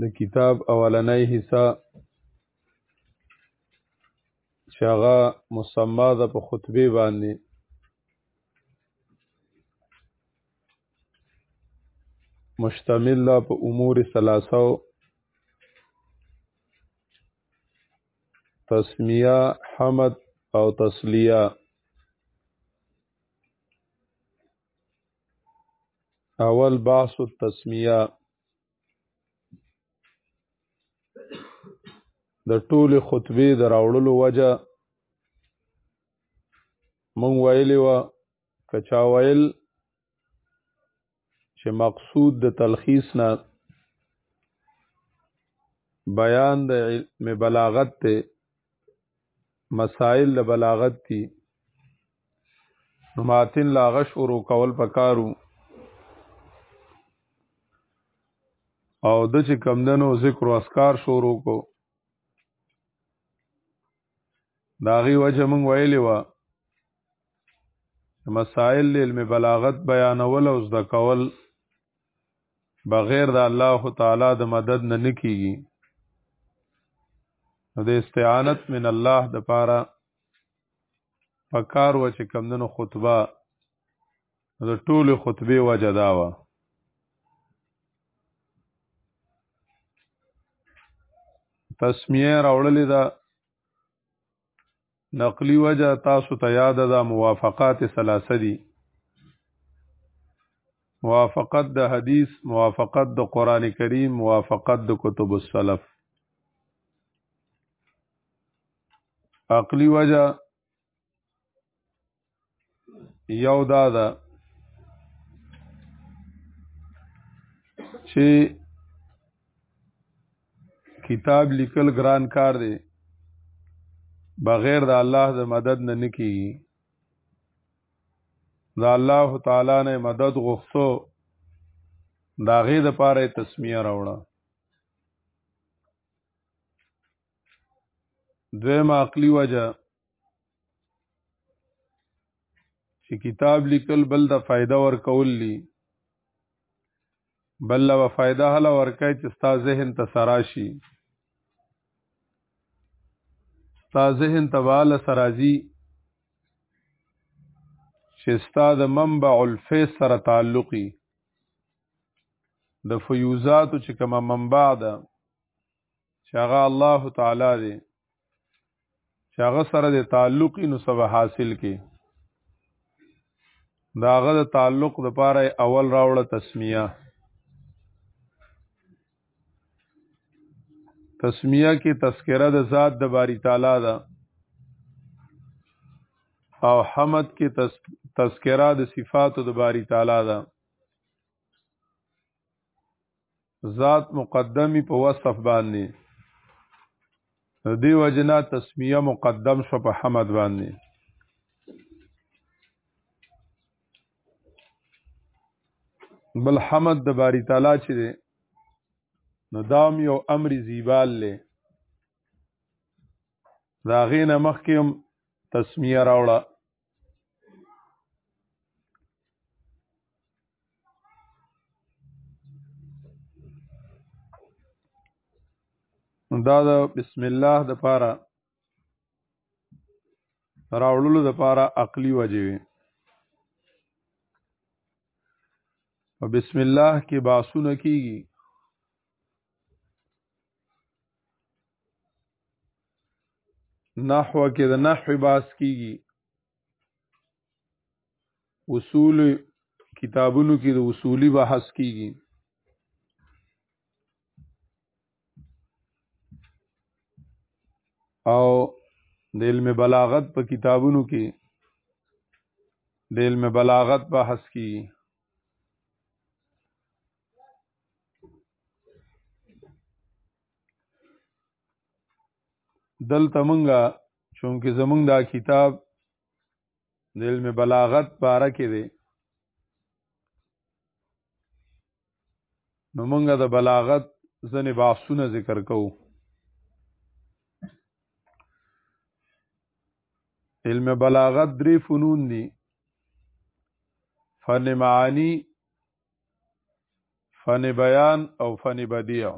د کتاب اولنۍ حصہ چې هغه مسما ده په خطبه باندې مشتمل ده په امور ثلاثه تسمیه حمد او تسلیه اول بحث التسمیه د ټوله خطبه د راوړلو وجه مونږ ویلی و کچا ویل چې مقصود د تلخیص نه بیان د علم بلاغت ته مسائل د بلاغت دي ماتن لاغش ورو کول پکارو او د چې کمدنو ذکر او اسکار شروع کو داغي وجه مونږ ویلی و مسائل علم بلاغت بیانول او زده کول بغیر د الله تعالی د مدد نه نکېږي نو د استعانت من الله د پاره پکار و چې کمندونو خطبه د ټولو خطبه وجه دا و تسمیه راوړلې ده نقلی وجه تاسو ته یاد ده موافقات ثلاثه دي موافقت د حدیث موافقت د قران کریم موافقت د کتب السلف عقلی وجه یو دا ده چې کتاب لیکل ګران کار دی بغیر د الله د مدد نه نکی دا الله تعالی نه مدد غوښتو دا غي د پاره تسمیه راوړه دویم عقلی وجه چې کتاب لیکل بل د فایده ورکول لی بل له فایده هله ورکای چې ستا ذهن ته سراشي ستا ذهن ته واله سرازي چې ستا د منبع الفیس سره تعلقي د فیوزاتو چې کومه منبع ده چې هغه الله تعالی دی چې هغه سره د تعلق نو سب حاصل کی دا هغه د تعلق د پاره اول راوړه تسمیه تسمیه کې تذکره د ذات د باری تعالی ده او حمد کې تذکره د صفاتو د باری تعالی ده ذات مقدمی په وصف باندې دی وجنا تسمیه مقدم شو په حمد باندې بل حمد د باری تعالی چې دی نو دام یو امر زیبال لې دا غینه مخکې هم تسمیه راوړه دا د بسم الله د پاره راوړلو د پاره عقلی وجه وي او بسم الله کې باسونه کیږي نحو کې د نحو باس کیږي اصول کتابونو کې د اصولی بحث کیږي او د علم بلاغت په کتابونو کې د علم بلاغت بحث کیږي دلته مونږه چونکه زمونږ دا کتاب د علم بلاغت باره کې دی نو مونږه د بلاغت ځنې بحثونه ذکر کوو علم بلاغت درې فنون دي فن معانی فن بیان او فن بدیع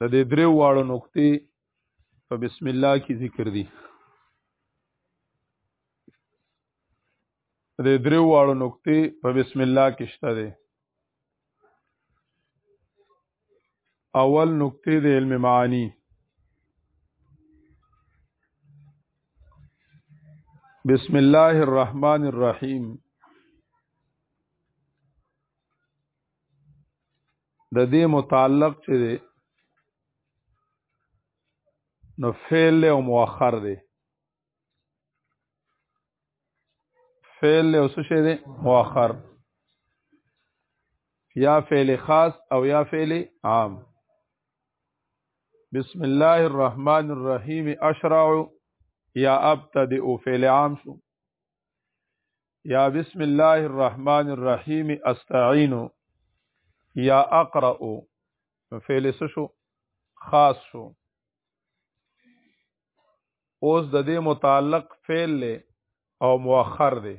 د دې درې واړو نقطې په بسم الله کې ذکر دي د دې درې واړو نقطې په بسم الله کې شته دي اول نقطه د علم معانی بسم الله الرحمن الرحیم د دې متعلق چې دی نو فعل او مؤخر دی فعل له اوس شه دي مؤخر یا فعل خاص او یا فعل عام بسم الله الرحمن الرحیم اشرع یا ابتدئ فعل عام شو یا بسم الله الرحمن الرحیم استعین یا اقرأ فعل شو خاص شو اوس د دې متعلق فعل له او مؤخر دی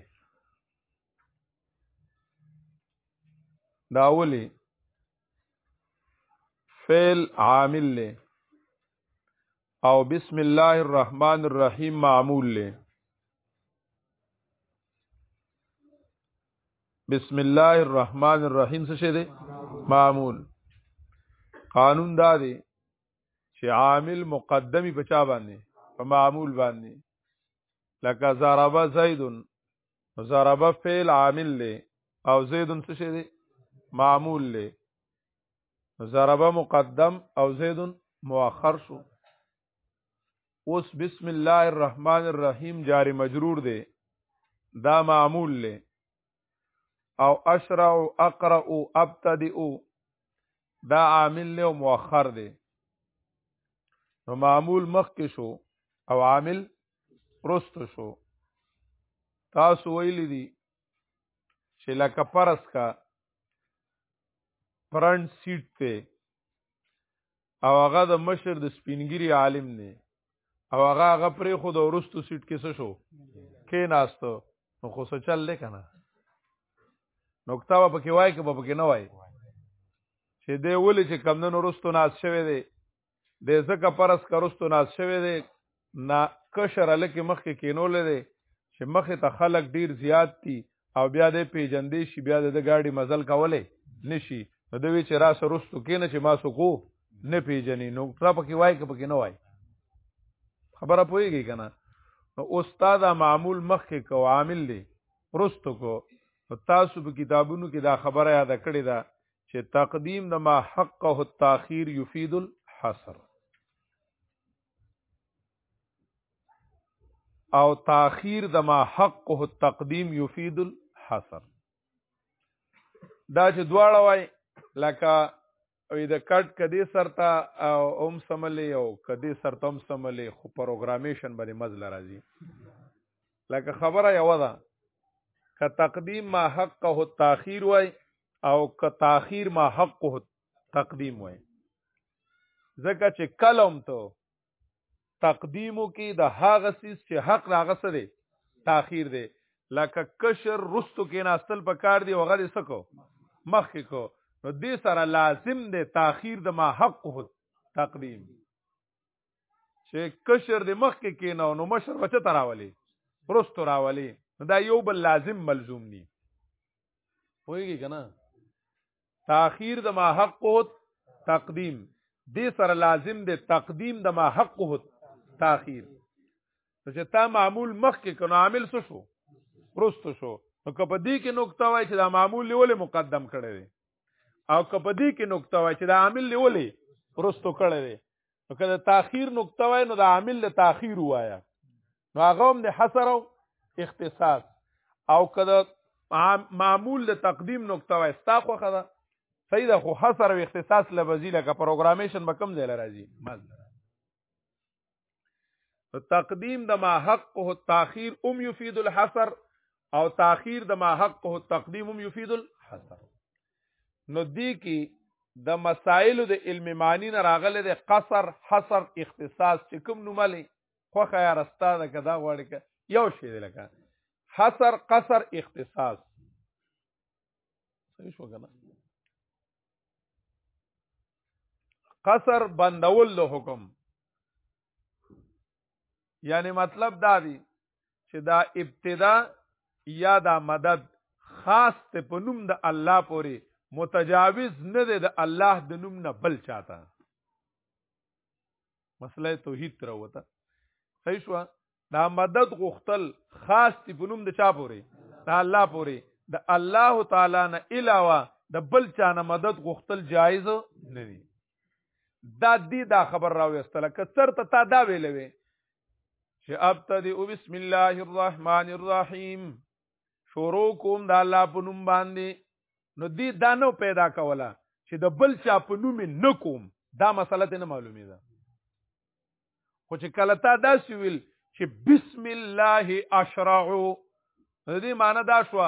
داولی فعل عامل له او بسم الله الرحمن الرحیم معمول له بسم الله الرحمن الرحیم څه شه دی معمول قانون دا دی چې عامل مقدمی په چا باندې په معمول باندې لکه ضربه زید ضربه فعل عامل له او زید څه شي دی معمول له ضربه مقدم او زید مؤخر شو اوس بسم الله الرحمن الرحیم جاری مجرور دی دا معمول له او اشرع اقرا ابتدئ دا عامل له مؤخر دی نو معمول مخکې شو او عامل رستو شو تاسو ویل دي چې لکه پرس کا فرنٹ سیټ ته او هغه د مشر د سپینګری عالم نه او هغه هغه پرې خو د ورستو سیټ کې څه شو کې ناستو نو خو څه چل لې کنه نوکتا په کې وای کې په کې نه وای چې دی ولې چې کمندونو ورستو ناس شوی دی د زکه پرس کرستو ناس شوی دی نه کشر لکه مخ کې کینول دی چې مخ ته خلک ډیر زیات دي او بیا د پیجندې شي بیا د ګاډي مزل کولای نشي نو دوی چې را سرستو کینه چې ما سو کو نه پیجنې نو را پکې وای کې پکې نه وای خبره پويږي کنه نو استاد معمول مخ کې کو عامل دی رستو کو تاسو په کتابونو کې دا خبره یاد کړې ده چې تقدیم د ما حقه التاخير يفيد الحصر او تاخير د ما حقه التقديم يفيد الحصر دا چې دواړه وای لکه وی د کټ کدی سرته او هم سملې او کدی سرته هم سملې خو پروګرامیشن باندې مزل راځي لکه خبره یو ده ک تقدیم ما حقه التاخير وای او ک تاخير ما حقه تقدیم وای ځکه چې کلم ته تقدیمو کې د هغه سیس چې حق راغه سره تاخير دی لکه کشر رستو کې ناستل په کار دی وغه دې سکو مخ کې کو نو دې سره لازم دی تاخير د ما حق هو تقدیم چې کشر د مخ کې کیناو نو مشر بچ تراولي پرستو راولي دا یو بل لازم ملزوم ني پوهیږي کنه تاخير د ما حق تقدیم دې سره لازم دی تقدیم د ما حق تاخير چې تا معمول مخ کې کنه عامل څه شو پرستو شو نو کپ دې کې نقطه وای چې دا معمول لیولې مقدم کړي او کپ دې کې نقطه وای چې دا عامل لیولې پرستو کړي نو که د تاخير نقطه وای نو د عامل له تاخير وایا نو هغه هم د حصر او اختصاص او که د معمول د تقدیم نقطه وای ستا خو خدا صحیح ده خو حصر او اختصاص لبزی لکه پروګرامیشن به کم ځای راځي مز تقدیم د ما حق او تاخير ام يفيد الحصر او تاخير د ما حق او تقدیم ام يفيد الحصر نو دی کې د مسائل د علم معنی نه راغله د قصر حصر اختصاص چې کوم نوملې خوخه یا رستا ده کدا غواړي که یو شی دی لکه حصر قصر اختصاص صحیح شو کنه قصر بندول له حکم یعنی مطلب دا دی چې دا ابتدا یا دا مدد خاص ته په نوم د الله پورې متجاوز نه دی د الله د نوم نه بل چاته مسله توحید تر وته صحیح شو دا مدد غختل خاص ته په نوم د چا پورې د الله پورې د الله تعالی نه علاوه د بل چا نه مدد غختل جایز نه دی دا دی دا خبر راوي استله که چرته تا دا ویلې چې ابتدئ بسم الله الرحمن الرحیم شروع کوم د الله په نوم باندې نو دې دا نو پیدا کوله چې د بل چا په نوم نه کوم دا مسله ته نه معلومه ده خو چې کله تا دا سویل چې بسم الله اشرع د دې معنی دا شو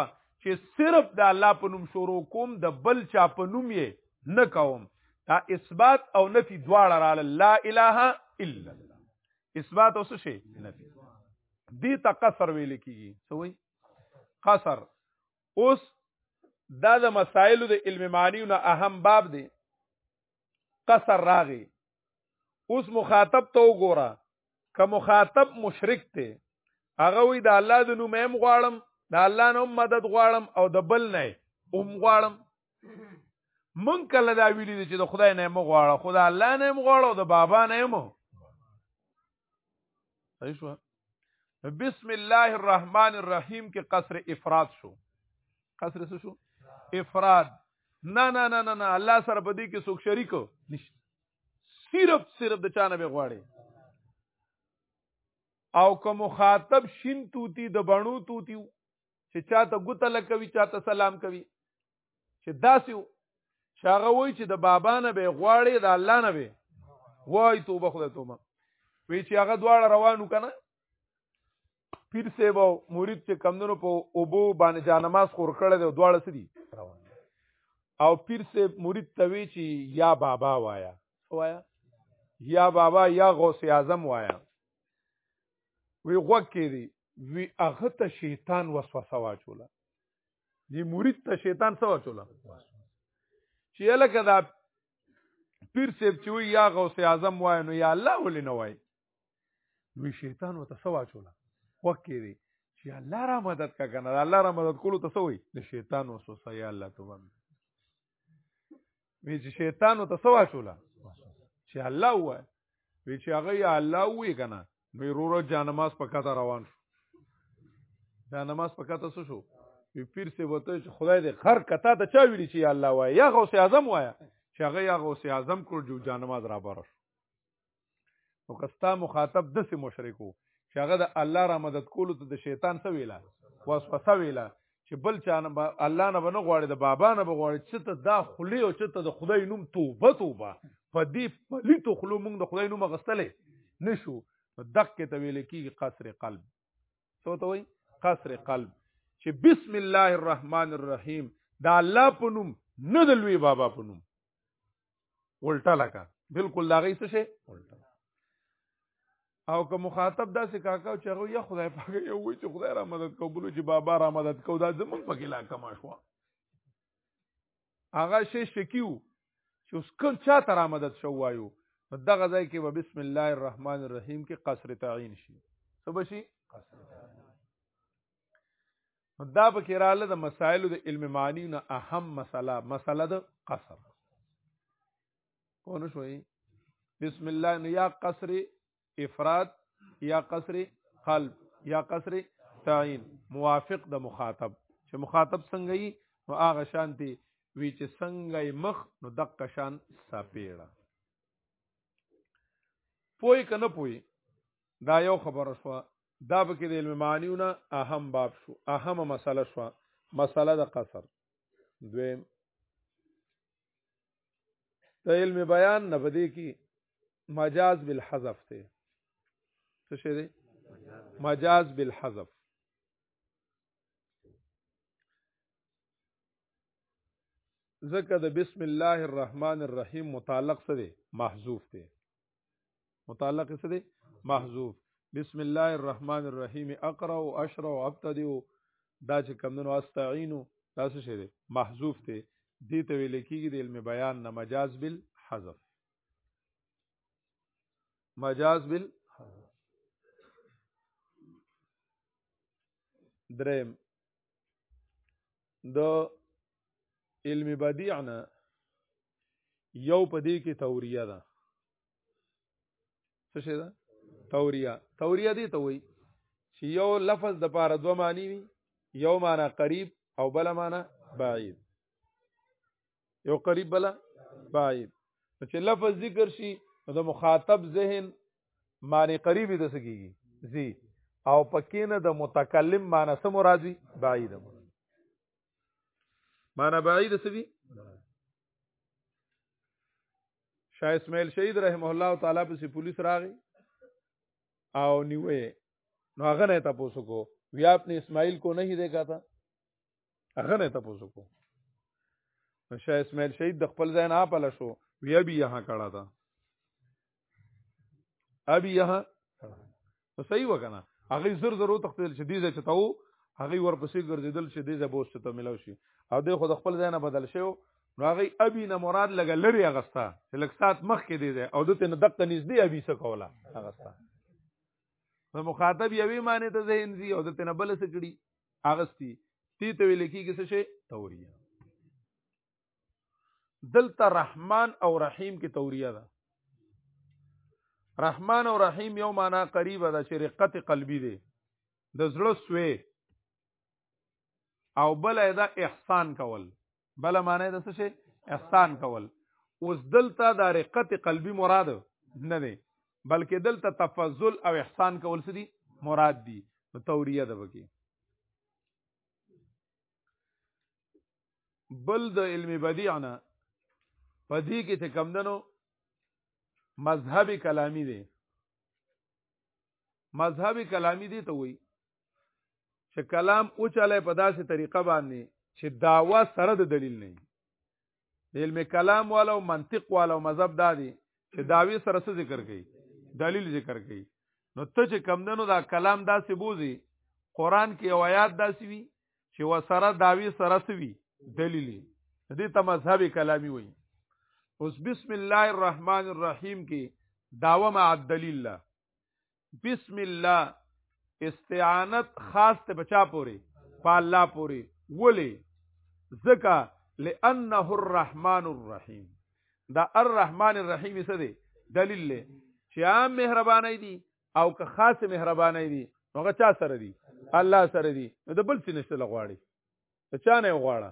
چې صرف د الله په نوم شروع کوم د بل چا په نوم یې نه کوم دا اثبات او نفي دواړه را لا اله الا الله اثبات او څه شي نفي دې ته قصر ویل کیږي سوي قصر اوس دا د مسائل د علم معنی نه اهم باب دی قصر راغی اوس مخاطب ته وګوره که مخاطب مشرک ته هغه وی د الله د نوم هم غواړم د الله نوم مدد غواړم او د بل نه هم غواړم من کله دا ویلی چې د خدای نه مو غواړه خدای الله نه مو غواړه او د بابا نه مو صحیح شو بسم الله الرحمن الرحیم کې قصر افراد شو قصر څه شو افراد نه نه نه نه نه الله سره بدی کې څوک شریک نشته صرف صرف د چانه به غواړي او که مخاطب شین توتی د بڼو توتی چې چاته ګوته لکوي چاته سلام کوي چې داسې چې هغه وای چې د بابا نه به غواړي د الله نه به وای توبه خدای توبه وی چې هغه دواړه روانو کنه پیر سیب او مرید چې کمندونو په اوبو باندې جانماز خور کړل دی دواړه سدي روان او پیر سیب مرید ته وی چې یا بابا وایا وایا یا بابا یا غوث اعظم وایا وی غوږ کې دی وی هغه ته شیطان وسوسه واچوله دی مرید ته شیطان څه وچوله چې لکه دا پیر سیب چې وی یا غوث اعظم وای نو یا الله ولې نه وای نو شیطان وته څه وچوله وکې دی چې الله را مدد کا کنه الله را مدد کولو ته څه وای د شیطان وسوسه یا الله توبه وی چې شیطان او تسوا شولا چې الله وای وی چې هغه یا الله وی کنه نو ورور جان نماز پکاته روان شو جان نماز پکاته څه شو وی پیر سه وته چې خدای دې خر کته ته چا ویلی چې یا الله وای یا غوث اعظم وای چې هغه یا غوث اعظم کول جو جان نماز را بار شو نو کستا مخاطب د سه مشرکو چې هغه د الله را مدد کولو ته د شیطان څه ویلا وسوسه ویلا چې بل چا نه الله نه بنه غواړي د بابا نه بغواړي چې ته دا خلی او چې ته د خدای نوم توبه توبه په دې پلی تو خلو موږ د خدای نوم غستلې نشو دقه ته ویل کیږي قصر قلب سو ته وای قصر قلب چې بسم الله الرحمن الرحیم دا الله په نوم نه د لوی بابا په نوم الټا لکه بالکل دا غي څه شي الټا او که مخاطب داسې کاکا چې هغه یا خدای پاک یو وی چې خدای را مدد کو بلو چې بابا را مدد کو دا زمون په کې لا کم شو هغه شي شکیو چې اوس کل چا ته را مدد شو وایو دغه ځای کې به بسم الله الرحمن الرحیم کې قصر تعین شي څه بشي قصر دا په کې رااله د مسائل د علم معنی نه اهم مسله مسله د قصر پونه شوي بسم الله نو یا قصر افراد یا قصر قلب یا قصر تعین موافق د مخاطب چې مخاطب څنګه یي نو هغه شانتي وی چې څنګه مخ نو دقه شان سپیړه پوي کنه پوي دا یو خبره شو دا به کې د علم معنیونه اهم باب شو اهمه مسله شو مسله د قصر دویم د علم بیان نه بده کې مجاز بالحذف ته څه شي دی مجاز بالحذف ځکه د بسم الله الرحمن الرحیم متعلق څه دی محذوف دی متعلق څه دی محذوف بسم الله الرحمن الرحیم اقرا او اشرا او ابتدی دا چې کمندونو استعینو دا څه شی دی محذوف دی دې ته ویل کېږي د علم بیان نه مجاز بل حذف مجاز بل درم د علم بدیع نه یو په دې کې توریه ده څه شي ده توریه توریه دې ته وایي چې یو لفظ د پاره دوه معنی وي یو معنی قریب او بل معنی بعید یو قریب بل بعید چې لفظ ذکر شي نو د مخاطب ذهن معنی قریب د سګيږي زی او پکې نه د متکلم معنی سم راځي بعید معنا بعید څه دي شاه اسماعیل شهید رحم الله تعالی په پولیس راغی او نیوې نو هغه نه تاسو کو بیا خپل اسماعیل کو نه دیکھا تھا هغه نه تاسو کو نو شاه اسماعیل شهید د خپل ځای نه پاله شو بیا بیا ها کړه تا ابي یها نو صحیح وکنه هغه زر زر تختل چې دیزه چتاو هغه ورپسې ګرځیدل چې دیزه بوس چته ملو شي او د خود خپل ځای نه بدل شو نو هغه ابي نه مراد لګ لري اغستا چې لک سات مخ کې دیزه او دته نه دقه نږدې ابي څه کوله اغستا نو مخاطب یوي معنی ته ذهن زی او دته نه بل څه کړي اغستی تی ته ویل کیږي څه شي توریه دلته رحمان او رحیم کې توریه ده رحمان او رحیم یو معنا قریبه ده چې رقت قلبی دی د زړه سوې او بل دا احسان کول بل معنی د څه شي احسان کول اوس دلته د رقت قلبی مراد نه دی بلکې دلته تفضل او احسان کول څه دي مراد دي توریه ده وکي بل د علم بدیع نه په دې کې چې کمدنو مذهبي کلامی دی مذهبي کلامی دی ته وایي چې کلام اوچاله په داسې طریقه باندې چې داوا سره د دلیل نه د علم کلام والا او منطق والا او مذهب دا دي چې داوی سره څه ذکر کوي دلیل ذکر کوي نو ته چې کمندنو دا کلام داسې بوزي قران کې او آیات داسې وي چې وسره داوی سره سوي دلیل دې ته مذهبي کلامي وي اوس بسم الله الرحمن الرحیم کې داوه مع الدلیل لا بسم الله استعانت خاص ته بچا پوری په الله پوری ولی زکا لانه الرحمن الرحیم دا الرحمن الرحیم څه دی دلیل له چې عام مهرباني دي او که خاص مهرباني دي هغه چا سره دي الله سره دي نو د بل څه نشته لغواړي چا نه غواړه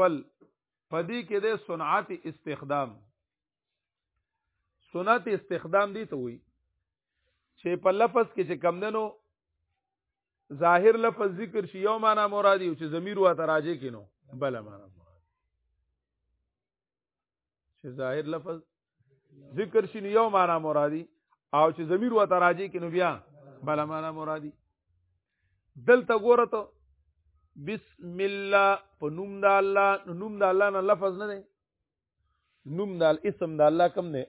بل پدې کې د صنعت استخدام صنعت استخدام دی ته وي چې په لفظ کې چې کم دنو ظاهر لفظ ذکر شي یو معنا مرادي او چې ضمیر واته راځي کینو بل معنا چې ظاهر لفظ ذکر شي نو یو معنا مرادي او چې ضمیر و تراجی کې نو بیا بل معنا مرادي دلته ګوره ته بسم الله په نوم د الله نوم د الله نه لفظ نه دی نوم د اسم د الله کم نه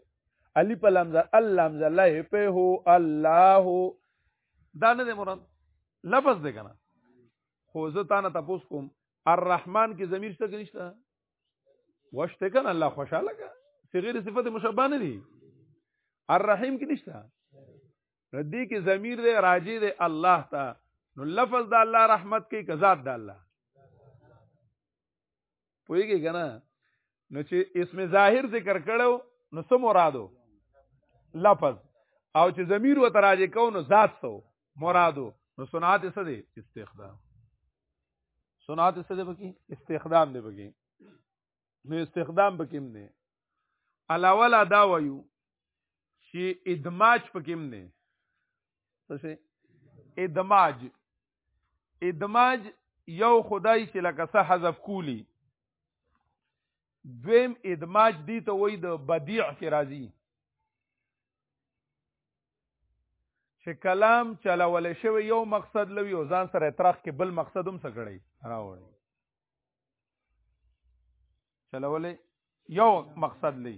علی په لامز الله مز الله په هو الله دا نه دی مراد لفظ دی کنه خو زه تا نه تاسو کوم الرحمن کې ضمیر څه کې نشته وشته کنه الله خوشاله کا صغیر صفت مشبہ نه دي الرحیم کې نشته ردی کې ضمیر دی راجی دی الله ته نو لفظ د الله رحمت کې کذات د الله پوهیږي کنه نو چې اسم ظاهر ذکر کړو نو سم مرادو لفظ او چې ضمیر و تراجه کو نو ذات سو مرادو نو صنعت څه دی استخدام صنعت څه دی پکې استخدام دی پکې نو استخدام پکې هم دی علاوه لا دا وایو چې ادماج پکې هم دی څه شي ادماج ادماج یو خدای چې لکه څه حذف کولی دویم ادماج دی ته وای د بدیع کې راځي چې کلام چلول شوی یو مقصد لوي او ځان سره اعتراض کې بل مقصد هم سګړی راوړي چلول یو مقصد لوي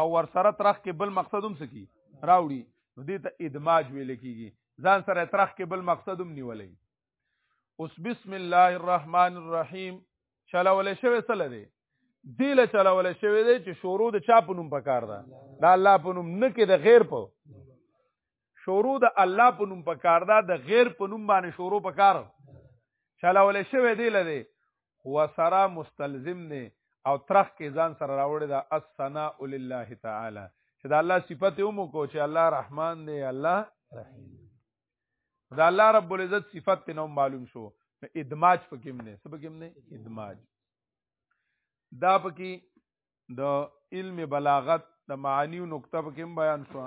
او ور سره ترخ کې بل مقصد هم سکی راوړي نو دې ته ادماج ویل کیږي ځان سره ترخ کې بل مقصد هم نیولې اوس بسم الله الرحمن الرحیم چلول شوی سره دی دی له چلول شوی دی چې شروع د چا په نوم پکار ده د الله په نوم نه کې د غیر په شروع د الله په نوم پکار ده د غیر په نوم باندې شروع پکار چلول شوی دی له دی هو سره مستلزم نه او ترخ کې ځان سره راوړی دا الثناء لله تعالی چې د الله صفته هم کو چې الله رحمان دی الله رحیم دا الله رب العزت صفت ته نو معلوم شو ادماج پکې نه سب کې نه ادماج دا پکې د علم بلاغت د معانی او نقطه پکې بیان شو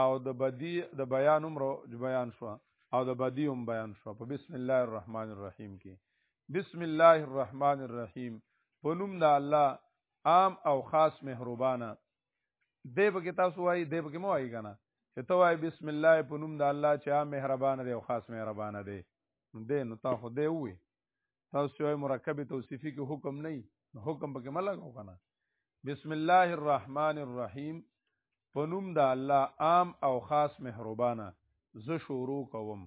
او د بدی د بیان عمر بیان شو او د بدی هم بیان شو په بسم الله الرحمن الرحیم کې بسم الله الرحمن الرحیم په نوم د الله عام او خاص مهربانه دی به کې تاسو وایي دی به کې مو وایي که نه چې ته وایي بسم الله په نوم د الله چې عام مهربانه دی او خاص مهربانه دی نو دی نو تا خو دی ووایي تاسو چې وایي مرکب توصیفي کې حکم نه نو حکم پکې مه لګو که نه بسم الله الرحمن الرحیم په نوم د الله عام او خاص مهربانه زه شروع کوم